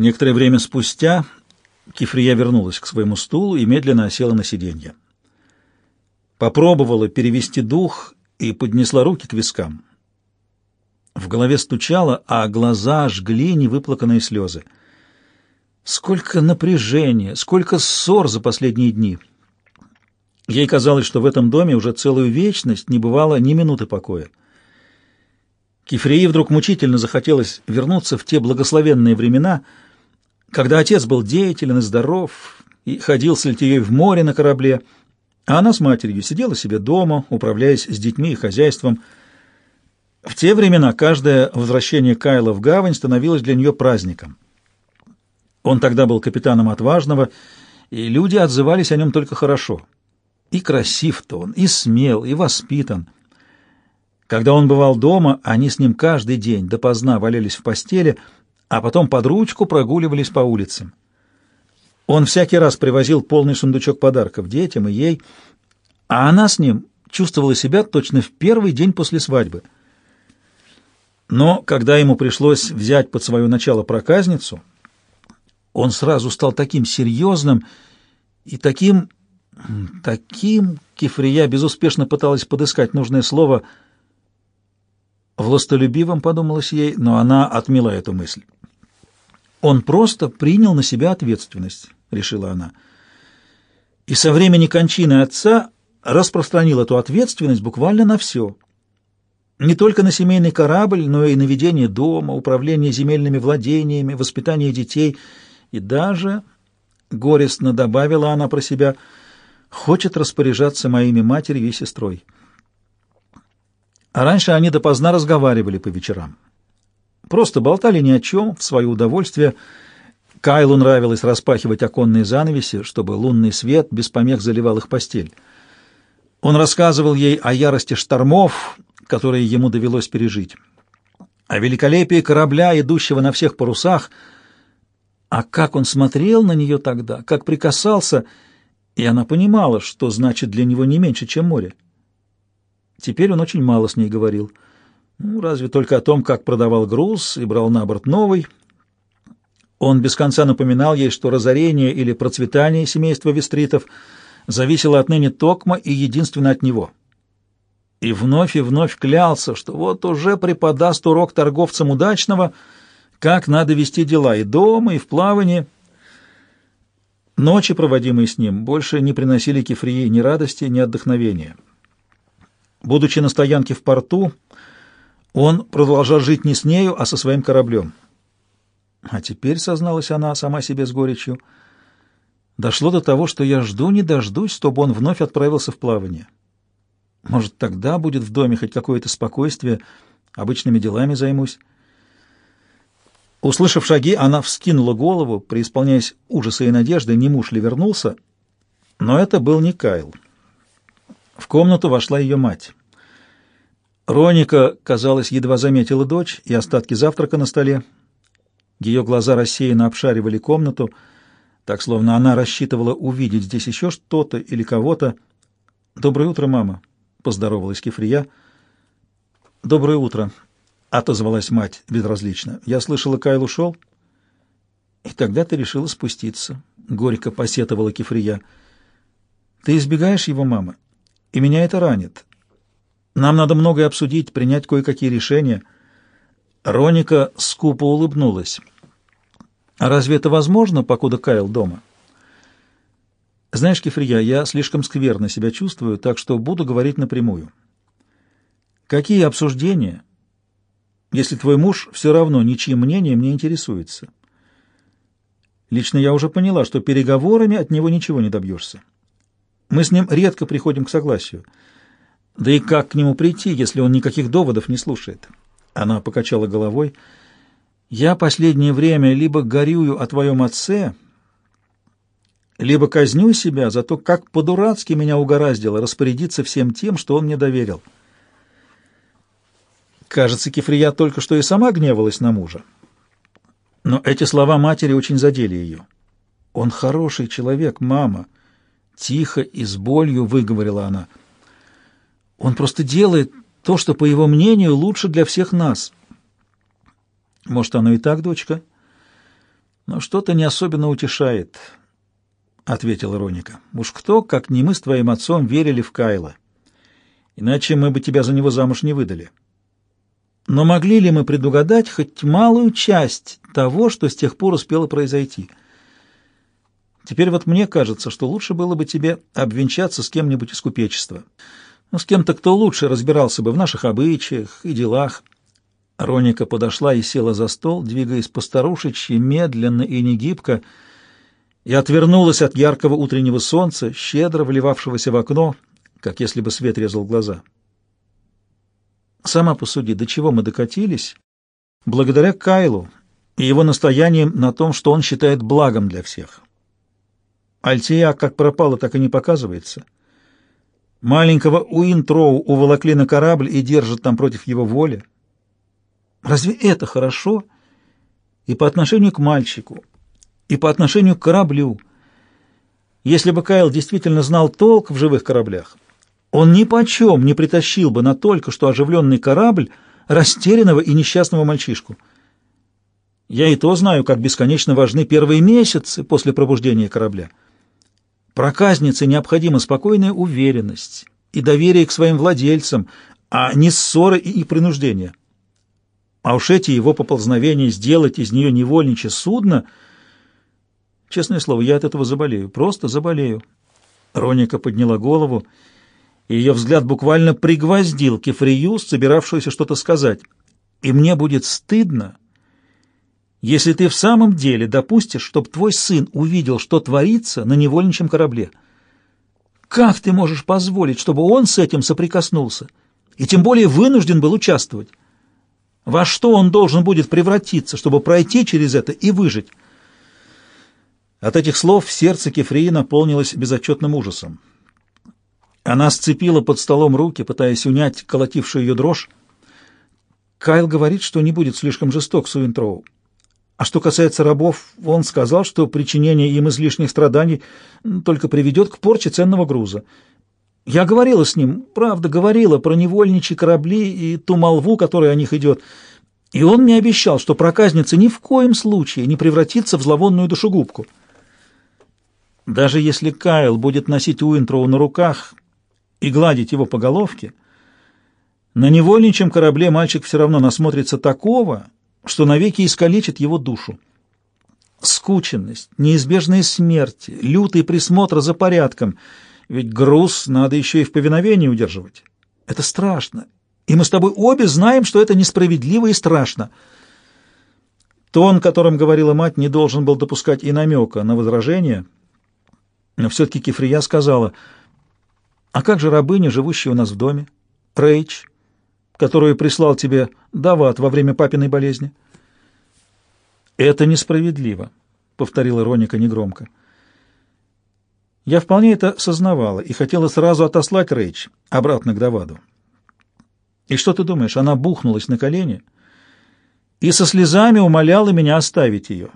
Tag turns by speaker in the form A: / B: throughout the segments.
A: Некоторое время спустя Кифрия вернулась к своему стулу и медленно осела на сиденье. Попробовала перевести дух и поднесла руки к вискам. В голове стучало, а глаза жгли невыплаканные слезы. Сколько напряжения, сколько ссор за последние дни. Ей казалось, что в этом доме уже целую вечность не бывало ни минуты покоя. Кефрии вдруг мучительно захотелось вернуться в те благословенные времена, когда отец был деятелен и здоров, и ходил с Литией в море на корабле, а она с матерью сидела себе дома, управляясь с детьми и хозяйством. В те времена каждое возвращение Кайла в гавань становилось для нее праздником. Он тогда был капитаном отважного, и люди отзывались о нем только хорошо. И красив-то он, и смел, и воспитан — когда он бывал дома, они с ним каждый день допоздна валялись в постели, а потом под ручку прогуливались по улицам. Он всякий раз привозил полный сундучок подарков детям и ей, а она с ним чувствовала себя точно в первый день после свадьбы. Но когда ему пришлось взять под свое начало проказницу, он сразу стал таким серьезным и таким... таким... Кефрия безуспешно пыталась подыскать нужное слово — Властолюбивым, подумалось ей, но она отмела эту мысль. «Он просто принял на себя ответственность», — решила она. И со времени кончины отца распространил эту ответственность буквально на все. Не только на семейный корабль, но и на ведение дома, управление земельными владениями, воспитание детей и даже, горестно добавила она про себя, хочет распоряжаться моими матерью и сестрой. А раньше они допоздна разговаривали по вечерам. Просто болтали ни о чем, в свое удовольствие. Кайлу нравилось распахивать оконные занавеси, чтобы лунный свет без помех заливал их постель. Он рассказывал ей о ярости штормов, которые ему довелось пережить, о великолепии корабля, идущего на всех парусах, а как он смотрел на нее тогда, как прикасался, и она понимала, что значит для него не меньше, чем море. Теперь он очень мало с ней говорил. Ну, разве только о том, как продавал груз и брал на борт новый. Он без конца напоминал ей, что разорение или процветание семейства Вестритов зависело отныне токма и единственно от него. И вновь и вновь клялся, что вот уже преподаст урок торговцам удачного, как надо вести дела и дома, и в плавании. Ночи, проводимые с ним, больше не приносили Кефрии ни радости, ни отдохновения. Будучи на стоянке в порту, он продолжал жить не с нею, а со своим кораблем. А теперь, созналась она сама себе с горечью, дошло до того, что я жду не дождусь, чтобы он вновь отправился в плавание. Может, тогда будет в доме хоть какое-то спокойствие, обычными делами займусь. Услышав шаги, она вскинула голову, преисполняясь ужаса и надежды, не муж ли вернулся, но это был не Кайл. В комнату вошла ее мать. Роника, казалось, едва заметила дочь и остатки завтрака на столе. Ее глаза рассеянно обшаривали комнату, так словно она рассчитывала увидеть здесь еще что-то или кого-то. «Доброе утро, мама», — поздоровалась Кефрия. «Доброе утро», — отозвалась мать безразлично. «Я слышала, Кайл ушел?» «И тогда ты решила спуститься», — горько посетовала Кефрия. «Ты избегаешь его, мама?» и меня это ранит. Нам надо многое обсудить, принять кое-какие решения. Роника скупо улыбнулась. А разве это возможно, покуда Кайл дома? Знаешь, Кефрия, я слишком скверно себя чувствую, так что буду говорить напрямую. Какие обсуждения, если твой муж все равно ничьим мнением не интересуется? Лично я уже поняла, что переговорами от него ничего не добьешься. Мы с ним редко приходим к согласию. Да и как к нему прийти, если он никаких доводов не слушает? Она покачала головой. Я последнее время либо горюю о твоем отце, либо казню себя за то, как по-дурацки меня угораздило распорядиться всем тем, что он мне доверил. Кажется, Кефрия только что и сама гневалась на мужа. Но эти слова матери очень задели ее. «Он хороший человек, мама», Тихо и с болью выговорила она. Он просто делает то, что, по его мнению, лучше для всех нас. Может, оно и так, дочка? «Но что-то не особенно утешает», — ответила Роника. «Уж кто, как не мы с твоим отцом, верили в Кайла. Иначе мы бы тебя за него замуж не выдали. Но могли ли мы предугадать хоть малую часть того, что с тех пор успело произойти?» Теперь вот мне кажется, что лучше было бы тебе обвенчаться с кем-нибудь из купечества. Ну, с кем-то, кто лучше разбирался бы в наших обычаях и делах. Роника подошла и села за стол, двигаясь постарушечьи, медленно и негибко, и отвернулась от яркого утреннего солнца, щедро вливавшегося в окно, как если бы свет резал глаза. Сама посуди, до чего мы докатились, благодаря Кайлу и его настоянием на том, что он считает благом для всех. Альтия как пропала, так и не показывается. Маленького Уинтроу уволокли на корабль и держат там против его воли. Разве это хорошо? И по отношению к мальчику, и по отношению к кораблю. Если бы Кайл действительно знал толк в живых кораблях, он ни почем не притащил бы на только что оживленный корабль растерянного и несчастного мальчишку. Я и то знаю, как бесконечно важны первые месяцы после пробуждения корабля. Проказнице необходима спокойная уверенность и доверие к своим владельцам, а не ссоры и принуждение. А уж эти его поползновения сделать из нее невольничье судно... Честное слово, я от этого заболею, просто заболею. Роника подняла голову, и ее взгляд буквально пригвоздил Кефрию, собиравшуюся что-то сказать. И мне будет стыдно, если ты в самом деле допустишь, чтобы твой сын увидел, что творится на невольничьем корабле. Как ты можешь позволить, чтобы он с этим соприкоснулся, и тем более вынужден был участвовать? Во что он должен будет превратиться, чтобы пройти через это и выжить? От этих слов сердце Кефрии наполнилось безотчетным ужасом. Она сцепила под столом руки, пытаясь унять колотившую ее дрожь. Кайл говорит, что не будет слишком жесток с Уинтроу. А что касается рабов, он сказал, что причинение им излишних страданий только приведет к порче ценного груза. Я говорила с ним, правда, говорила про невольничьи корабли и ту молву, которая о них идет. И он мне обещал, что проказница ни в коем случае не превратится в зловонную душегубку. Даже если Кайл будет носить Уинтроу на руках и гладить его по головке, на невольничьем корабле мальчик все равно насмотрится такого, что навеки искалечит его душу. Скученность, неизбежные смерти, лютый присмотр за порядком, ведь груз надо еще и в повиновении удерживать. Это страшно, и мы с тобой обе знаем, что это несправедливо и страшно. Тон, которым говорила мать, не должен был допускать и намека на возражение, но все-таки Кефрия сказала, «А как же рабыня, живущая у нас в доме? Рейч, которую прислал тебе Дават во время папиной болезни. «Это несправедливо», — повторила Роника негромко. Я вполне это сознавала и хотела сразу отослать Рейч обратно к Даваду. И что ты думаешь, она бухнулась на колени и со слезами умоляла меня оставить ее.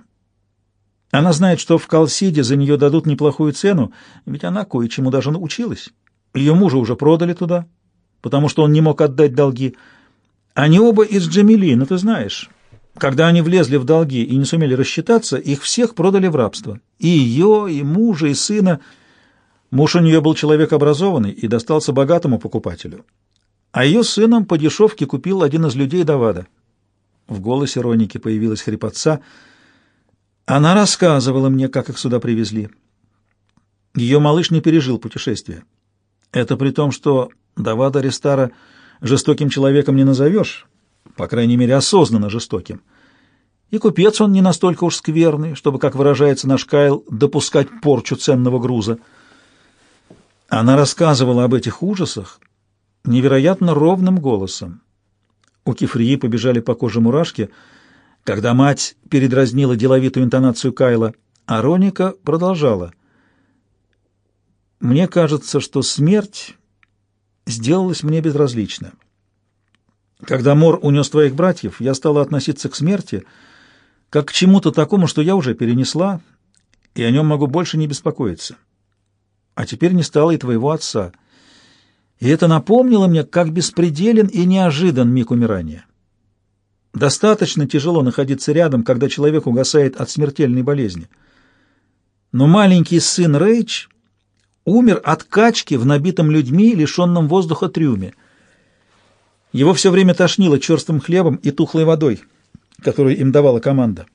A: Она знает, что в Калсиде за нее дадут неплохую цену, ведь она кое-чему даже научилась. Ее мужа уже продали туда, потому что он не мог отдать долги. Они оба из Джамили, ну ты знаешь. Когда они влезли в долги и не сумели рассчитаться, их всех продали в рабство. И ее, и мужа, и сына. Муж у нее был человек образованный и достался богатому покупателю. А ее сыном по дешевке купил один из людей Давада. В голосе Роники появилась хрипотца. Она рассказывала мне, как их сюда привезли. Ее малыш не пережил путешествие. Это при том, что Давада Рестара жестоким человеком не назовешь, по крайней мере, осознанно жестоким. И купец он не настолько уж скверный, чтобы, как выражается наш Кайл, допускать порчу ценного груза. Она рассказывала об этих ужасах невероятно ровным голосом. У Кефрии побежали по коже мурашки, когда мать передразнила деловитую интонацию Кайла, а Роника продолжала. «Мне кажется, что смерть сделалось мне безразлично. Когда Мор унес твоих братьев, я стала относиться к смерти как к чему-то такому, что я уже перенесла, и о нем могу больше не беспокоиться. А теперь не стало и твоего отца. И это напомнило мне, как беспределен и неожидан миг умирания. Достаточно тяжело находиться рядом, когда человек угасает от смертельной болезни. Но маленький сын Рейч умер от качки в набитом людьми, лишенном воздуха трюме. Его все время тошнило черствым хлебом и тухлой водой, которую им давала команда.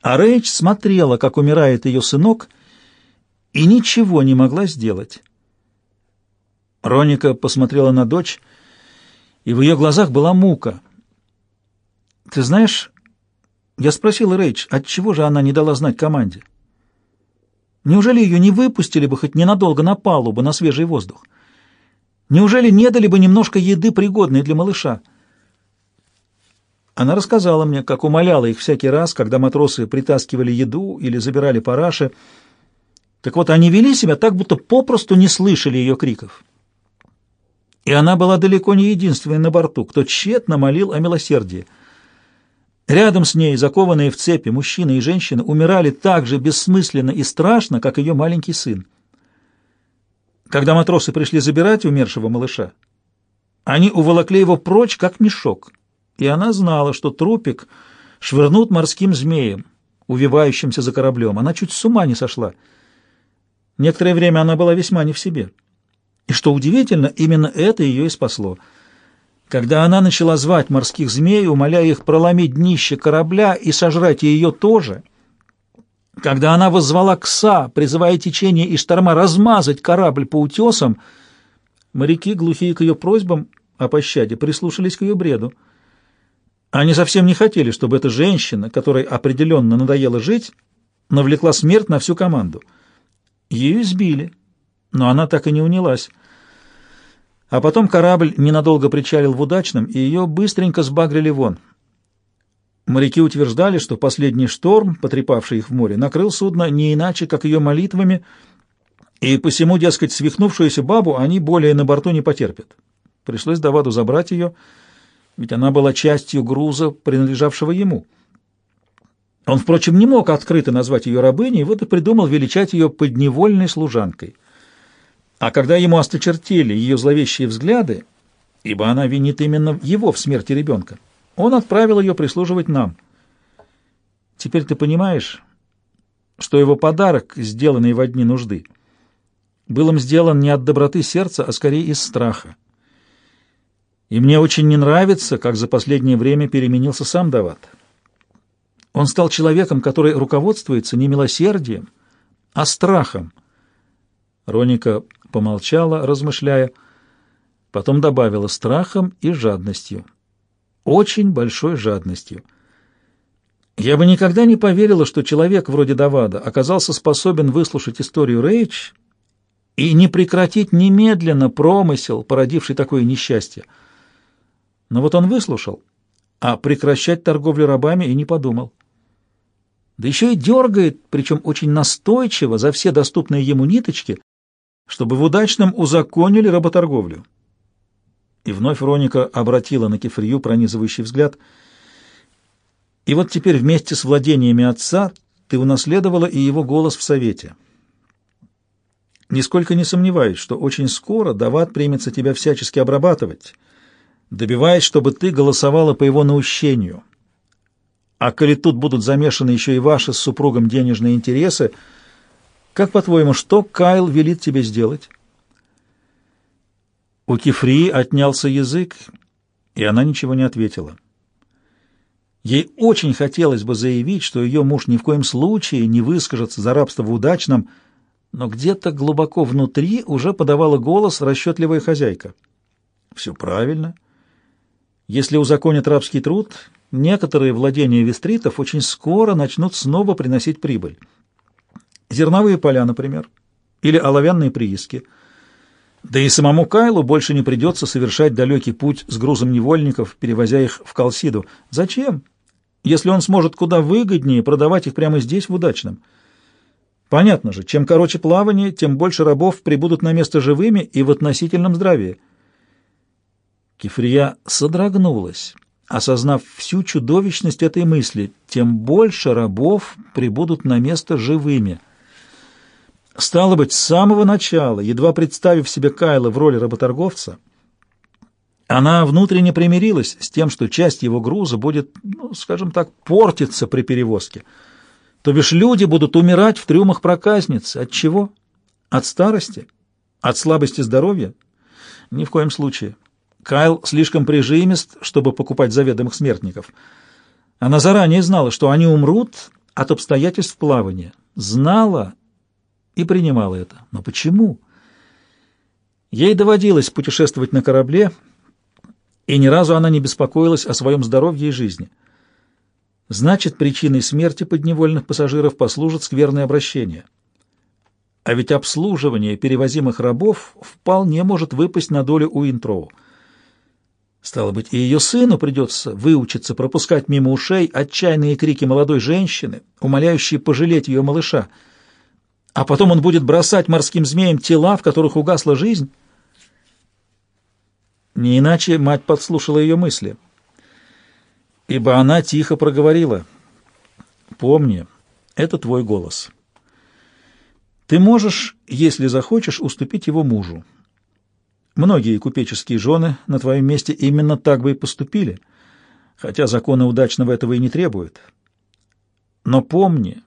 A: А Рейч смотрела, как умирает ее сынок, и ничего не могла сделать. Роника посмотрела на дочь, и в ее глазах была мука. «Ты знаешь...» Я спросил Рейч, отчего же она не дала знать команде? Неужели ее не выпустили бы хоть ненадолго на палубу, на свежий воздух? Неужели не дали бы немножко еды, пригодной для малыша? Она рассказала мне, как умоляла их всякий раз, когда матросы притаскивали еду или забирали параши. Так вот, они вели себя так, будто попросту не слышали ее криков. И она была далеко не единственной на борту, кто тщетно молил о милосердии. Рядом с ней, закованные в цепи, мужчины и женщины умирали так же бессмысленно и страшно, как ее маленький сын. Когда матросы пришли забирать умершего малыша, они уволокли его прочь, как мешок, и она знала, что трупик швырнут морским змеем, увивающимся за кораблем. Она чуть с ума не сошла. Некоторое время она была весьма не в себе. И что удивительно, именно это ее и спасло. Когда она начала звать морских змей, умоляя их проломить днище корабля и сожрать ее тоже, когда она воззвала Кса, призывая течение и шторма размазать корабль по утесам, моряки, глухие к ее просьбам о пощаде, прислушались к ее бреду. Они совсем не хотели, чтобы эта женщина, которой определенно надоело жить, навлекла смерть на всю команду. Ее избили но она так и не унялась. А потом корабль ненадолго причалил в удачном, и ее быстренько сбагрили вон. Моряки утверждали, что последний шторм, потрепавший их в море, накрыл судно не иначе, как ее молитвами, и посему, дескать, свихнувшуюся бабу они более на борту не потерпят. Пришлось Даваду забрать ее, ведь она была частью груза, принадлежавшего ему. Он, впрочем, не мог открыто назвать ее рабыней, вот и придумал величать ее подневольной служанкой — а когда ему осточертели ее зловещие взгляды, ибо она винит именно его в смерти ребенка, он отправил ее прислуживать нам. Теперь ты понимаешь, что его подарок, сделанный во дни нужды, был им сделан не от доброты сердца, а скорее из страха. И мне очень не нравится, как за последнее время переменился сам Дават. Он стал человеком, который руководствуется не милосердием, а страхом. Роника помолчала, размышляя, потом добавила страхом и жадностью. Очень большой жадностью. Я бы никогда не поверила, что человек вроде Давада оказался способен выслушать историю Рейч и не прекратить немедленно промысел, породивший такое несчастье. Но вот он выслушал, а прекращать торговлю рабами и не подумал. Да еще и дергает, причем очень настойчиво, за все доступные ему ниточки, чтобы в удачном узаконили работорговлю. И вновь Роника обратила на Кефрию пронизывающий взгляд. И вот теперь вместе с владениями отца ты унаследовала и его голос в совете. Нисколько не сомневаюсь, что очень скоро Дават примется тебя всячески обрабатывать, добиваясь, чтобы ты голосовала по его наущению. А коли тут будут замешаны еще и ваши с супругом денежные интересы — как, по-твоему, что Кайл велит тебе сделать? У Кефрии отнялся язык, и она ничего не ответила. Ей очень хотелось бы заявить, что ее муж ни в коем случае не выскажется за рабство в удачном, но где-то глубоко внутри уже подавала голос расчетливая хозяйка. Все правильно. Если узаконят рабский труд, некоторые владения вестритов очень скоро начнут снова приносить прибыль. Зерновые поля, например, или оловянные прииски. Да и самому Кайлу больше не придется совершать далекий путь с грузом невольников, перевозя их в Калсиду. Зачем? Если он сможет куда выгоднее продавать их прямо здесь, в удачном. Понятно же, чем короче плавание, тем больше рабов прибудут на место живыми и в относительном здравии. Кефрия содрогнулась, осознав всю чудовищность этой мысли, тем больше рабов прибудут на место живыми — Стало быть, с самого начала, едва представив себе Кайла в роли работорговца, Она внутренне примирилась с тем, что часть его груза будет, ну, скажем так, портиться при перевозке. То бишь люди будут умирать в трюмах проказницы. От чего? От старости? От слабости здоровья? Ни в коем случае. Кайл слишком прижимист, чтобы покупать заведомых смертников. Она заранее знала, что они умрут от обстоятельств плавания. Знала и принимала это. Но почему? Ей доводилось путешествовать на корабле, и ни разу она не беспокоилась о своем здоровье и жизни. Значит, причиной смерти подневольных пассажиров послужит скверное обращение. А ведь обслуживание перевозимых рабов вполне может выпасть на долю у Интроу. Стало быть, и ее сыну придется выучиться пропускать мимо ушей отчаянные крики молодой женщины, умоляющие пожалеть ее малыша. А потом он будет бросать морским змеям тела, в которых угасла жизнь. Не иначе мать подслушала ее мысли. Ибо она тихо проговорила. «Помни, это твой голос. Ты можешь, если захочешь, уступить его мужу. Многие купеческие жены на твоем месте именно так бы и поступили, хотя законы удачного этого и не требуют. Но помни,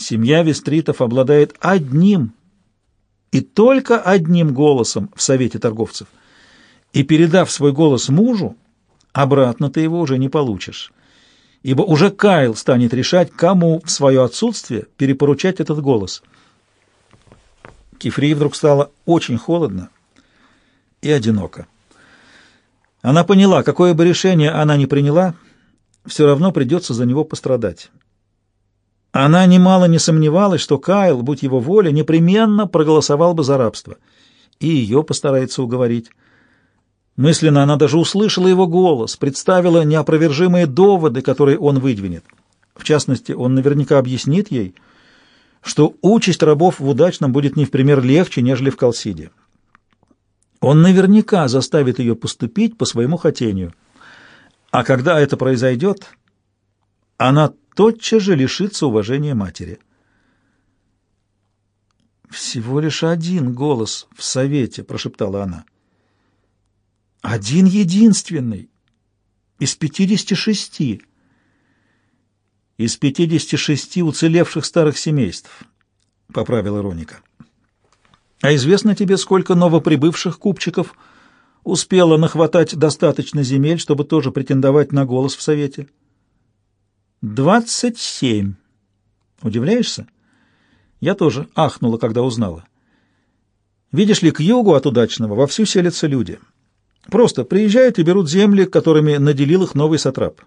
A: семья Вестритов обладает одним и только одним голосом в Совете торговцев. И передав свой голос мужу, обратно ты его уже не получишь, ибо уже Кайл станет решать, кому в свое отсутствие перепоручать этот голос. Кефрей вдруг стало очень холодно, и одиноко. Она поняла, какое бы решение она ни приняла, все равно придется за него пострадать. Она немало не сомневалась, что Кайл, будь его воля, непременно проголосовал бы за рабство, и ее постарается уговорить. Мысленно она даже услышала его голос, представила неопровержимые доводы, которые он выдвинет. В частности, он наверняка объяснит ей, что участь рабов в удачном будет не в пример легче, нежели в Калсиде. Он наверняка заставит ее поступить по своему хотению. А когда это произойдет, она тотчас же лишится уважения матери. «Всего лишь один голос в совете», — прошептала она. «Один единственный. Из пятидесяти шести. Из пятидесяти шести уцелевших старых семейств», — поправила Роника. А известно тебе, сколько новоприбывших купчиков успело нахватать достаточно земель, чтобы тоже претендовать на голос в Совете? Двадцать семь. Удивляешься? Я тоже ахнула, когда узнала. Видишь ли, к югу от удачного вовсю селятся люди. Просто приезжают и берут земли, которыми наделил их новый сатрап.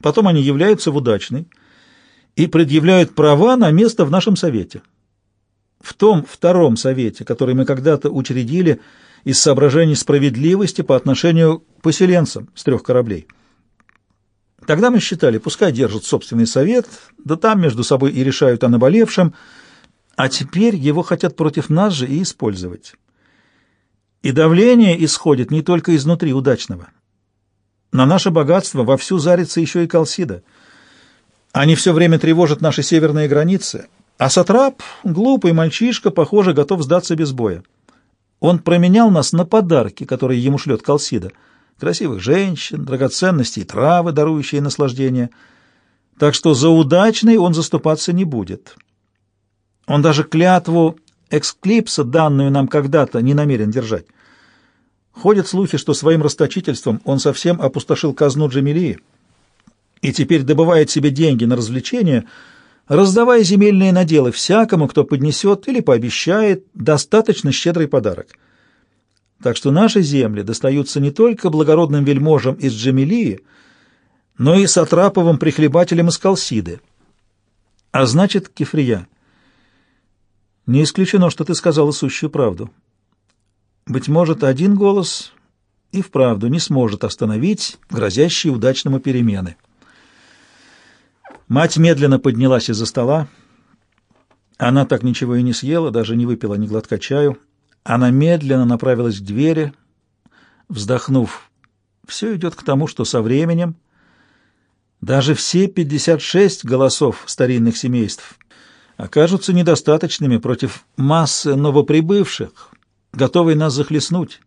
A: Потом они являются в удачный и предъявляют права на место в нашем совете в том втором совете, который мы когда-то учредили из соображений справедливости по отношению к поселенцам с трех кораблей. Тогда мы считали, пускай держат собственный совет, да там между собой и решают о наболевшем, а теперь его хотят против нас же и использовать. И давление исходит не только изнутри удачного. На наше богатство вовсю зарится еще и Калсида. Они все время тревожат наши северные границы — а Сатрап, глупый мальчишка, похоже, готов сдаться без боя. Он променял нас на подарки, которые ему шлет Калсида. Красивых женщин, драгоценности и травы, дарующие наслаждение. Так что за удачный он заступаться не будет. Он даже клятву эксклипса, данную нам когда-то, не намерен держать. Ходят слухи, что своим расточительством он совсем опустошил казну Джамилии и теперь добывает себе деньги на развлечения — раздавая земельные наделы всякому, кто поднесет или пообещает достаточно щедрый подарок. Так что наши земли достаются не только благородным вельможам из Джамилии, но и сатраповым прихлебателям из Калсиды. А значит, Кефрия, не исключено, что ты сказала сущую правду. Быть может, один голос и вправду не сможет остановить грозящие удачному перемены. Мать медленно поднялась из-за стола. Она так ничего и не съела, даже не выпила ни глотка чаю. Она медленно направилась к двери, вздохнув. Все идет к тому, что со временем даже все 56 голосов старинных семейств окажутся недостаточными против массы новоприбывших, готовой нас захлестнуть.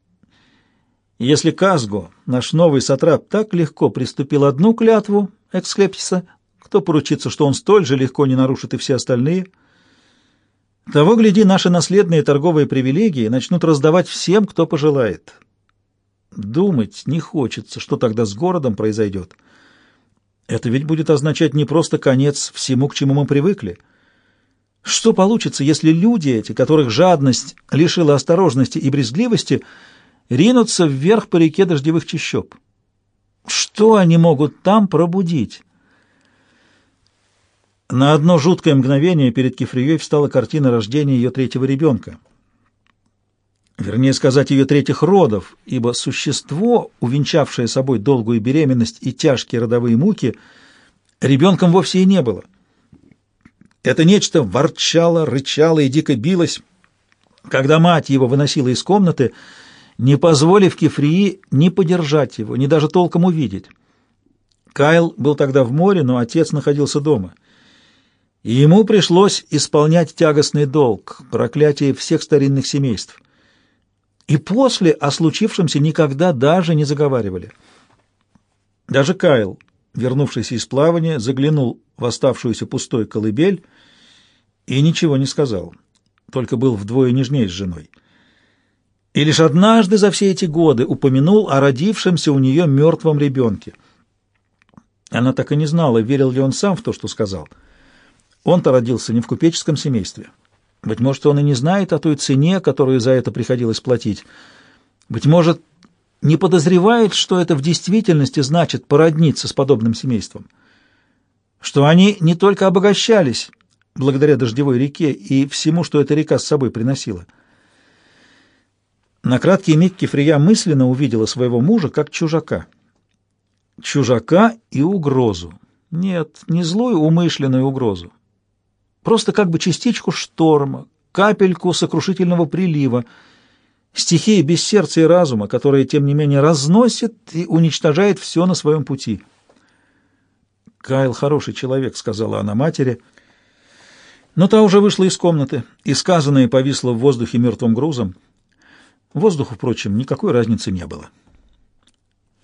A: Если Казго, наш новый сатрап, так легко приступил одну клятву эксклептиса, кто поручится, что он столь же легко не нарушит и все остальные? Того, гляди, наши наследные торговые привилегии начнут раздавать всем, кто пожелает. Думать не хочется, что тогда с городом произойдет. Это ведь будет означать не просто конец всему, к чему мы привыкли. Что получится, если люди эти, которых жадность лишила осторожности и брезгливости, ринутся вверх по реке дождевых чащоб? Что они могут там пробудить? На одно жуткое мгновение перед Кефрией встала картина рождения ее третьего ребенка — вернее сказать, ее третьих родов, ибо существо, увенчавшее собой долгую беременность и тяжкие родовые муки, ребенком вовсе и не было. Это нечто ворчало, рычало и дико билось, когда мать его выносила из комнаты, не позволив Кефрии ни подержать его, ни даже толком увидеть. Кайл был тогда в море, но отец находился дома. И ему пришлось исполнять тягостный долг, проклятие всех старинных семейств и после о случившемся никогда даже не заговаривали. Даже Кайл, вернувшийся из плавания, заглянул в оставшуюся пустой колыбель и ничего не сказал, только был вдвое нежнее с женой. И лишь однажды за все эти годы упомянул о родившемся у нее мертвом ребенке. Она так и не знала, верил ли он сам в то, что сказал. Он-то родился не в купеческом семействе. Быть может, он и не знает о той цене, которую за это приходилось платить. Быть может, не подозревает, что это в действительности значит породниться с подобным семейством. Что они не только обогащались благодаря дождевой реке и всему, что эта река с собой приносила. На краткий миг Кефрия мысленно увидела своего мужа как чужака. Чужака и угрозу. Нет, не злую умышленную угрозу, просто как бы частичку шторма, капельку сокрушительного прилива, стихии без сердца и разума, которая, тем не менее, разносит и уничтожает все на своем пути. «Кайл хороший человек», — сказала она матери, но та уже вышла из комнаты, и сказанное повисло в воздухе мертвым грузом. Воздуху, впрочем, никакой разницы не было.